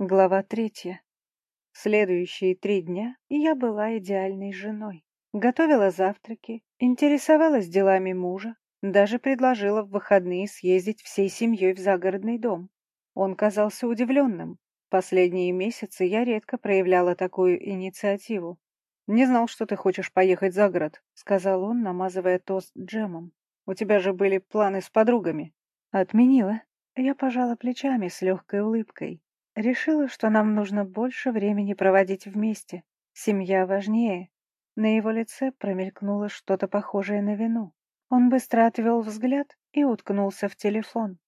Глава третья. Следующие три дня я была идеальной женой. Готовила завтраки, интересовалась делами мужа, даже предложила в выходные съездить всей семьей в загородный дом. Он казался удивленным. Последние месяцы я редко проявляла такую инициативу. «Не знал, что ты хочешь поехать за город», — сказал он, намазывая тост джемом. «У тебя же были планы с подругами». «Отменила». Я пожала плечами с легкой улыбкой. Решила, что нам нужно больше времени проводить вместе. Семья важнее. На его лице промелькнуло что-то похожее на вину. Он быстро отвел взгляд и уткнулся в телефон.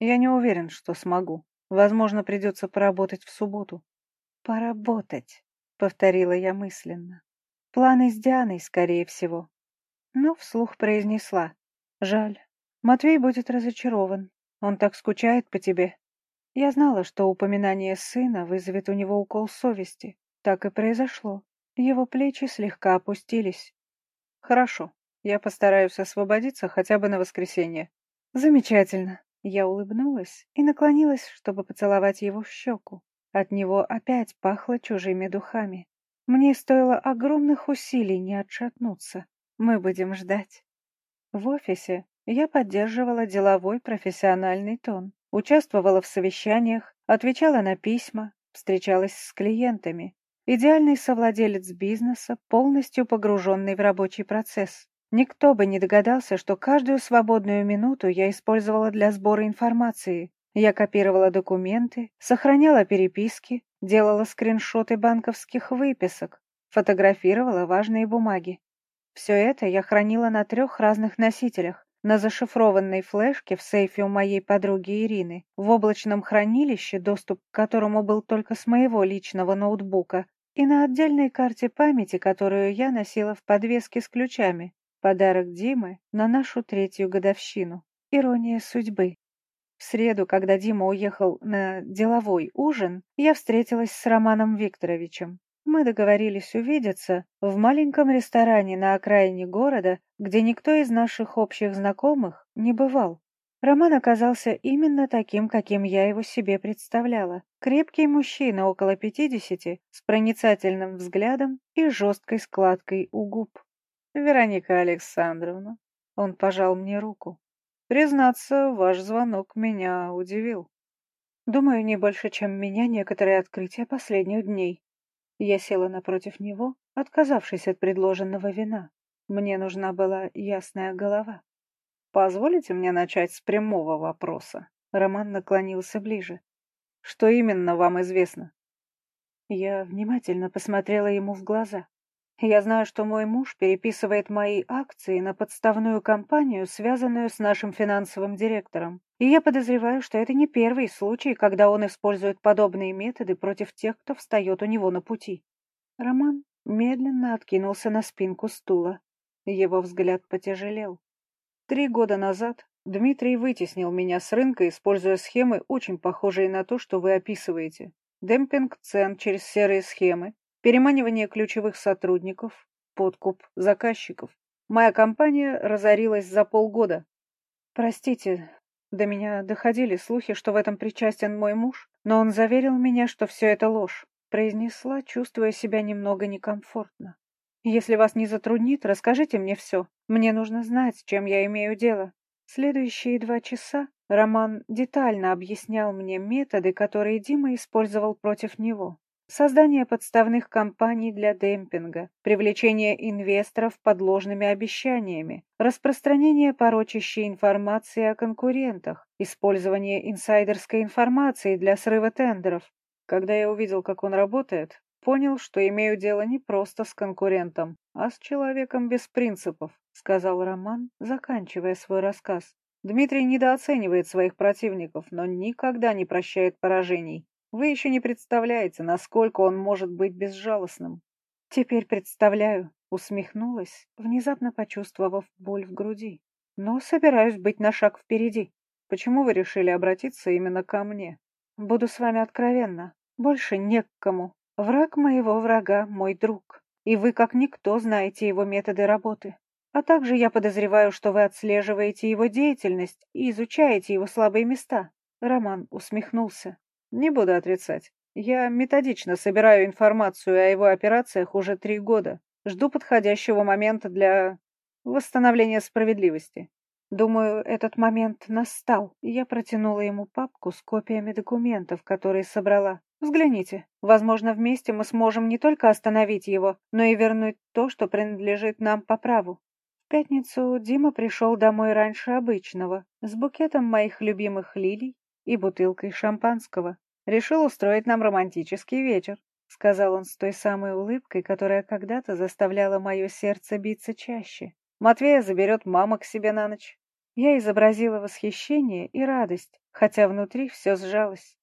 «Я не уверен, что смогу. Возможно, придется поработать в субботу». «Поработать», — повторила я мысленно. «Планы с Дианой, скорее всего». Но вслух произнесла. «Жаль. Матвей будет разочарован. Он так скучает по тебе». Я знала, что упоминание сына вызовет у него укол совести. Так и произошло. Его плечи слегка опустились. «Хорошо, я постараюсь освободиться хотя бы на воскресенье». «Замечательно». Я улыбнулась и наклонилась, чтобы поцеловать его в щеку. От него опять пахло чужими духами. Мне стоило огромных усилий не отшатнуться. Мы будем ждать. В офисе я поддерживала деловой профессиональный тон. Участвовала в совещаниях, отвечала на письма, встречалась с клиентами. Идеальный совладелец бизнеса, полностью погруженный в рабочий процесс. Никто бы не догадался, что каждую свободную минуту я использовала для сбора информации. Я копировала документы, сохраняла переписки, делала скриншоты банковских выписок, фотографировала важные бумаги. Все это я хранила на трех разных носителях, на зашифрованной флешке в сейфе у моей подруги Ирины, в облачном хранилище, доступ к которому был только с моего личного ноутбука, и на отдельной карте памяти, которую я носила в подвеске с ключами. Подарок Димы на нашу третью годовщину. Ирония судьбы. В среду, когда Дима уехал на деловой ужин, я встретилась с Романом Викторовичем. Мы договорились увидеться в маленьком ресторане на окраине города, где никто из наших общих знакомых не бывал. Роман оказался именно таким, каким я его себе представляла. Крепкий мужчина около пятидесяти, с проницательным взглядом и жесткой складкой у губ. «Вероника Александровна», — он пожал мне руку. «Признаться, ваш звонок меня удивил». Думаю, не больше, чем меня некоторые открытия последних дней. Я села напротив него, отказавшись от предложенного вина. Мне нужна была ясная голова. «Позволите мне начать с прямого вопроса?» Роман наклонился ближе. «Что именно вам известно?» Я внимательно посмотрела ему в глаза. Я знаю, что мой муж переписывает мои акции на подставную компанию, связанную с нашим финансовым директором. И я подозреваю, что это не первый случай, когда он использует подобные методы против тех, кто встает у него на пути. Роман медленно откинулся на спинку стула. Его взгляд потяжелел. Три года назад Дмитрий вытеснил меня с рынка, используя схемы, очень похожие на то, что вы описываете. Демпинг цен через серые схемы, переманивание ключевых сотрудников, подкуп заказчиков. Моя компания разорилась за полгода. Простите, до меня доходили слухи, что в этом причастен мой муж, но он заверил меня, что все это ложь, произнесла, чувствуя себя немного некомфортно. Если вас не затруднит, расскажите мне все. Мне нужно знать, с чем я имею дело. Следующие два часа Роман детально объяснял мне методы, которые Дима использовал против него. Создание подставных компаний для демпинга, привлечение инвесторов подложными обещаниями, распространение порочащей информации о конкурентах, использование инсайдерской информации для срыва тендеров. Когда я увидел, как он работает, понял, что имею дело не просто с конкурентом, а с человеком без принципов, сказал Роман, заканчивая свой рассказ. Дмитрий недооценивает своих противников, но никогда не прощает поражений. Вы еще не представляете, насколько он может быть безжалостным. Теперь представляю, усмехнулась, внезапно почувствовав боль в груди. Но собираюсь быть на шаг впереди. Почему вы решили обратиться именно ко мне? Буду с вами откровенна. Больше не к кому. Враг моего врага — мой друг. И вы, как никто, знаете его методы работы. А также я подозреваю, что вы отслеживаете его деятельность и изучаете его слабые места. Роман усмехнулся. Не буду отрицать. Я методично собираю информацию о его операциях уже три года. Жду подходящего момента для восстановления справедливости. Думаю, этот момент настал, я протянула ему папку с копиями документов, которые собрала. Взгляните. Возможно, вместе мы сможем не только остановить его, но и вернуть то, что принадлежит нам по праву. В пятницу Дима пришел домой раньше обычного, с букетом моих любимых лилий и бутылкой шампанского. Решил устроить нам романтический вечер, сказал он с той самой улыбкой, которая когда-то заставляла мое сердце биться чаще. Матвея заберет мама к себе на ночь. Я изобразила восхищение и радость, хотя внутри все сжалось.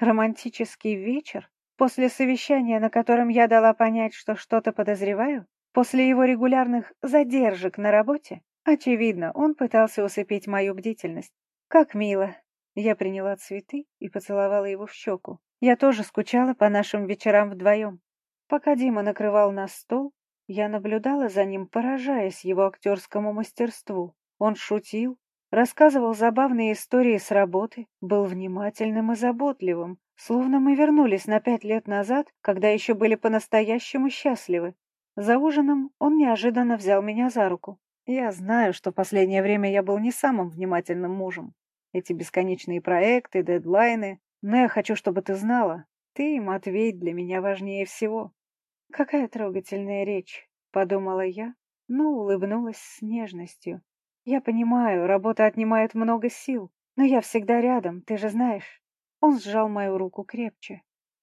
Романтический вечер? После совещания, на котором я дала понять, что что-то подозреваю? После его регулярных задержек на работе? Очевидно, он пытался усыпить мою бдительность. Как мило. Я приняла цветы и поцеловала его в щеку. Я тоже скучала по нашим вечерам вдвоем. Пока Дима накрывал на стол, я наблюдала за ним, поражаясь его актерскому мастерству. Он шутил, Рассказывал забавные истории с работы, был внимательным и заботливым, словно мы вернулись на пять лет назад, когда еще были по-настоящему счастливы. За ужином он неожиданно взял меня за руку. Я знаю, что последнее время я был не самым внимательным мужем. Эти бесконечные проекты, дедлайны. Но я хочу, чтобы ты знала, ты Матвей для меня важнее всего. Какая трогательная речь, подумала я, но улыбнулась с нежностью. Я понимаю, работа отнимает много сил, но я всегда рядом, ты же знаешь. Он сжал мою руку крепче.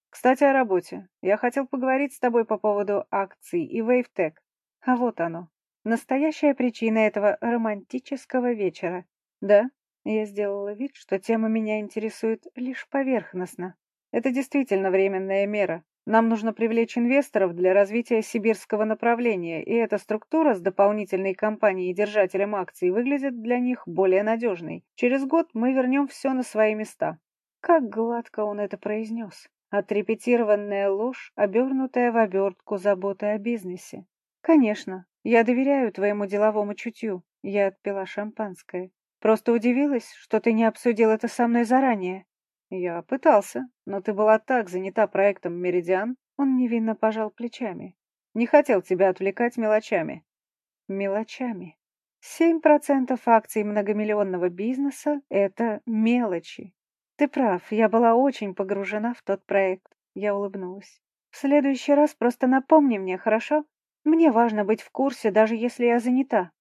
Кстати, о работе. Я хотел поговорить с тобой по поводу акций и Вейвтек. А вот оно. Настоящая причина этого романтического вечера. Да, я сделала вид, что тема меня интересует лишь поверхностно. Это действительно временная мера. Нам нужно привлечь инвесторов для развития сибирского направления, и эта структура с дополнительной компанией и держателем акций выглядит для них более надежной. Через год мы вернем все на свои места. Как гладко он это произнес. Отрепетированная ложь, обернутая в обертку заботы о бизнесе. Конечно, я доверяю твоему деловому чутью. Я отпила шампанское. Просто удивилась, что ты не обсудил это со мной заранее. «Я пытался, но ты была так занята проектом «Меридиан», он невинно пожал плечами. Не хотел тебя отвлекать мелочами». Мелочами. Семь процентов акций многомиллионного бизнеса — это мелочи. Ты прав, я была очень погружена в тот проект. Я улыбнулась. В следующий раз просто напомни мне, хорошо? Мне важно быть в курсе, даже если я занята.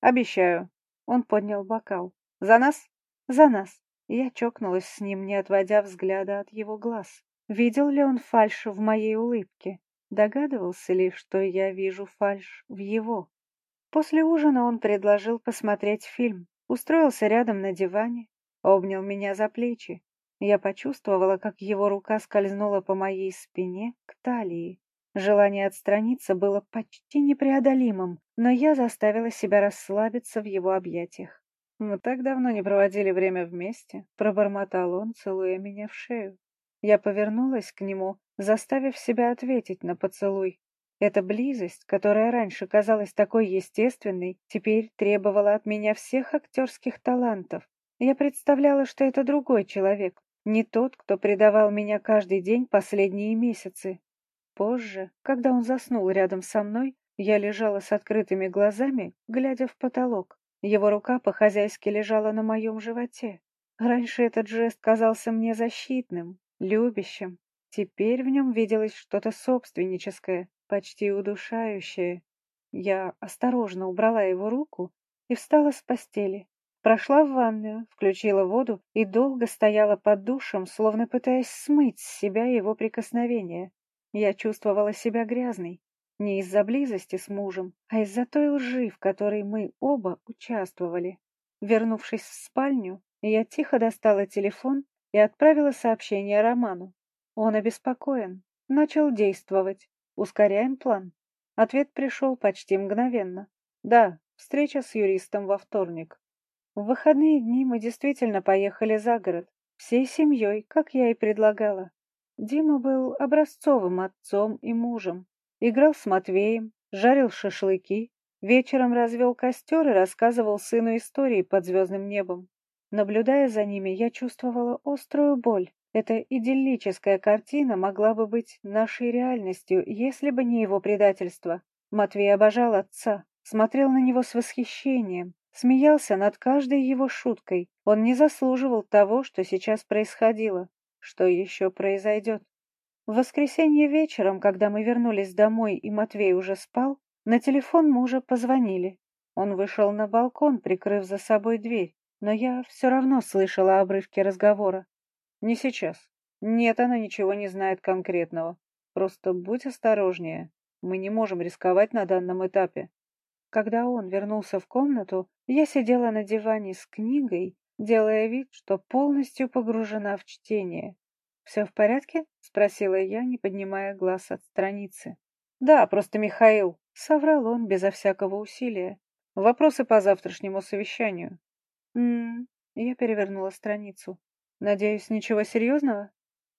Обещаю. Он поднял бокал. За нас? За нас. Я чокнулась с ним, не отводя взгляда от его глаз. Видел ли он фальшь в моей улыбке? Догадывался ли, что я вижу фальшь в его? После ужина он предложил посмотреть фильм, устроился рядом на диване, обнял меня за плечи. Я почувствовала, как его рука скользнула по моей спине к талии. Желание отстраниться было почти непреодолимым, но я заставила себя расслабиться в его объятиях. «Мы так давно не проводили время вместе», — пробормотал он, целуя меня в шею. Я повернулась к нему, заставив себя ответить на поцелуй. Эта близость, которая раньше казалась такой естественной, теперь требовала от меня всех актерских талантов. Я представляла, что это другой человек, не тот, кто предавал меня каждый день последние месяцы. Позже, когда он заснул рядом со мной, я лежала с открытыми глазами, глядя в потолок. Его рука по-хозяйски лежала на моем животе. Раньше этот жест казался мне защитным, любящим. Теперь в нем виделось что-то собственническое, почти удушающее. Я осторожно убрала его руку и встала с постели. Прошла в ванную, включила воду и долго стояла под душем, словно пытаясь смыть с себя его прикосновение. Я чувствовала себя грязной, не из-за близости с мужем, а из-за той лжи, в которой мы оба участвовали. Вернувшись в спальню, я тихо достала телефон и отправила сообщение Роману. Он обеспокоен, начал действовать. Ускоряем план. Ответ пришел почти мгновенно. Да, встреча с юристом во вторник. В выходные дни мы действительно поехали за город, всей семьей, как я и предлагала. Дима был образцовым отцом и мужем. Играл с Матвеем, жарил шашлыки, вечером развел костер и рассказывал сыну истории под звездным небом. Наблюдая за ними, я чувствовала острую боль. Эта идиллическая картина могла бы быть нашей реальностью, если бы не его предательство. Матвей обожал отца, смотрел на него с восхищением, смеялся над каждой его шуткой. Он не заслуживал того, что сейчас происходило, что еще произойдет. В воскресенье вечером, когда мы вернулись домой и Матвей уже спал, на телефон мужа позвонили. Он вышел на балкон, прикрыв за собой дверь, но я все равно слышала обрывки разговора. «Не сейчас. Нет, она ничего не знает конкретного. Просто будь осторожнее. Мы не можем рисковать на данном этапе». Когда он вернулся в комнату, я сидела на диване с книгой, делая вид, что полностью погружена в чтение. «Все в порядке?» — спросила я, не поднимая глаз от страницы. «Да, просто Михаил», — соврал он безо всякого усилия. «Вопросы по завтрашнему совещанию». «М-м-м», я перевернула страницу. «Надеюсь, ничего серьезного?»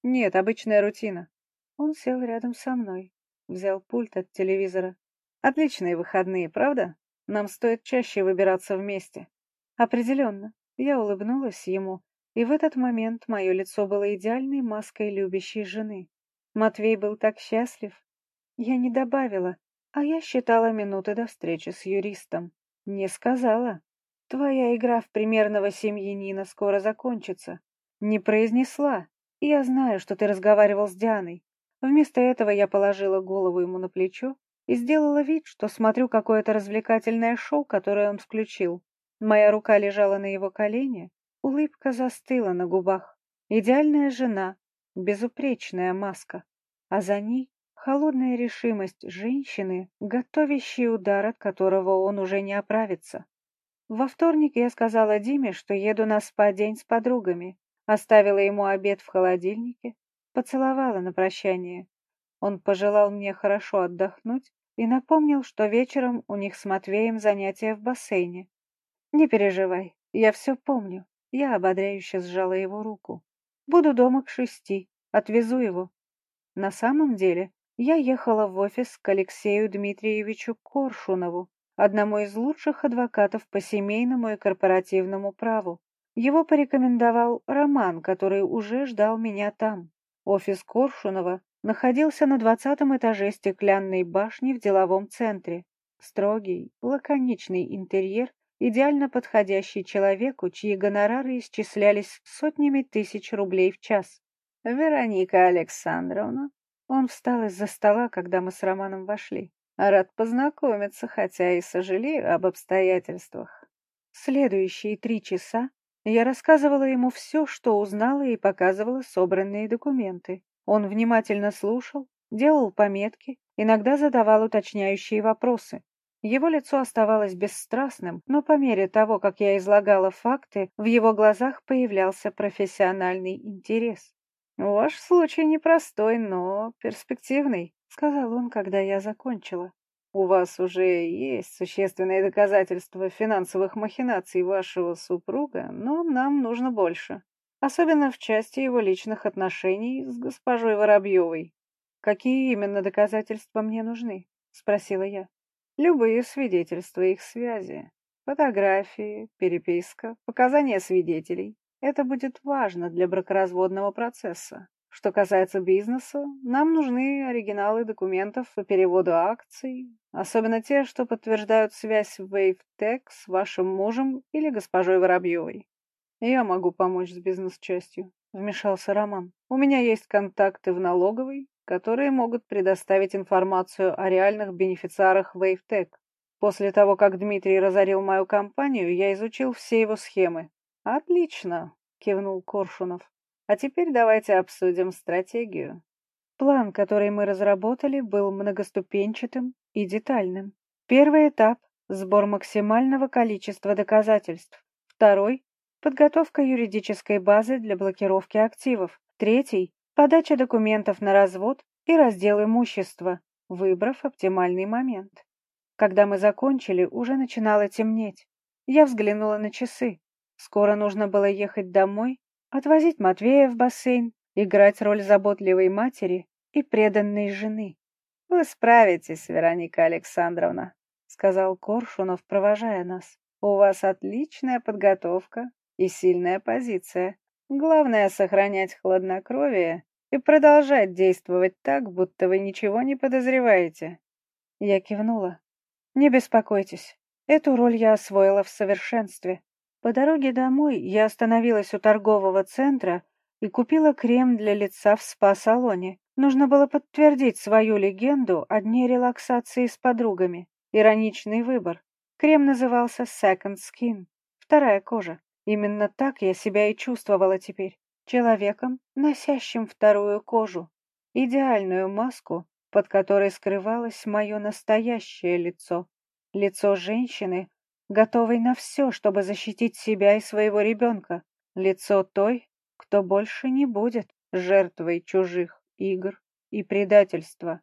«Нет, обычная рутина». Он сел рядом со мной, взял пульт от телевизора. «Отличные выходные, правда? Нам стоит чаще выбираться вместе». «Определенно». Я улыбнулась ему, и в этот момент мое лицо было идеальной маской любящей жены. Матвей был так счастлив. Я не добавила, а я считала минуты до встречи с юристом. Не сказала. Твоя игра в примерного семьянина скоро закончится. Не произнесла. Я знаю, что ты разговаривал с Дианой. Вместо этого я положила голову ему на плечо и сделала вид, что смотрю какое-то развлекательное шоу, которое он включил. Моя рука лежала на его колене, Улыбка застыла на губах. Идеальная жена, безупречная маска, а за ней холодная решимость женщины, готовящей удар, от которого он уже не оправится. Во вторник я сказала Диме, что еду на спа-день с подругами, оставила ему обед в холодильнике, поцеловала на прощание. Он пожелал мне хорошо отдохнуть и напомнил, что вечером у них с Матвеем занятия в бассейне. «Не переживай, я все помню. Я ободряюще сжала его руку. «Буду дома к шести. Отвезу его». На самом деле, я ехала в офис к Алексею Дмитриевичу Коршунову, одному из лучших адвокатов по семейному и корпоративному праву. Его порекомендовал Роман, который уже ждал меня там. Офис Коршунова находился на двадцатом этаже стеклянной башни в деловом центре. Строгий, лаконичный интерьер идеально подходящий человеку, чьи гонорары исчислялись сотнями тысяч рублей в час. «Вероника Александровна». Он встал из-за стола, когда мы с Романом вошли. «Рад познакомиться, хотя и сожалею об обстоятельствах». Следующие три часа я рассказывала ему все, что узнала и показывала собранные документы. Он внимательно слушал, делал пометки, иногда задавал уточняющие вопросы. Его лицо оставалось бесстрастным, но по мере того, как я излагала факты, в его глазах появлялся профессиональный интерес. «Ваш случай непростой, но перспективный», — сказал он, когда я закончила. «У вас уже есть существенные доказательства финансовых махинаций вашего супруга, но нам нужно больше, особенно в части его личных отношений с госпожой Воробьевой». «Какие именно доказательства мне нужны?» — спросила я. Любые свидетельства их связи, фотографии, переписка, показания свидетелей. Это будет важно для бракоразводного процесса. Что касается бизнеса, нам нужны оригиналы документов по переводу акций, особенно те, что подтверждают связь WaveTech с вашим мужем или госпожой Воробьевой. Я могу помочь с бизнес-частью, вмешался Роман. У меня есть контакты в налоговой, которые могут предоставить информацию о реальных бенефициарах WaveTech. После того, как Дмитрий разорил мою компанию, я изучил все его схемы. «Отлично», — кивнул Коршунов. «А теперь давайте обсудим стратегию». План, который мы разработали, был многоступенчатым и детальным. Первый этап – сбор максимального количества доказательств. Второй – подготовка юридической базы для блокировки активов. Третий подача документов на развод и раздел имущества, выбрав оптимальный момент. Когда мы закончили, уже начинало темнеть. Я взглянула на часы. Скоро нужно было ехать домой, отвозить Матвея в бассейн, играть роль заботливой матери и преданной жены. «Вы справитесь, Вероника Александровна», — сказал Коршунов, провожая нас. «У вас отличная подготовка и сильная позиция. Главное — сохранять хладнокровие и продолжать действовать так, будто вы ничего не подозреваете. Я кивнула. Не беспокойтесь, эту роль я освоила в совершенстве. По дороге домой я остановилась у торгового центра и купила крем для лица в спа-салоне. Нужно было подтвердить свою легенду о дне релаксации с подругами. Ироничный выбор. Крем назывался Second Skin. Вторая кожа. Именно так я себя и чувствовала теперь. Человеком, носящим вторую кожу. Идеальную маску, под которой скрывалось мое настоящее лицо. Лицо женщины, готовой на все, чтобы защитить себя и своего ребенка. Лицо той, кто больше не будет жертвой чужих игр и предательства.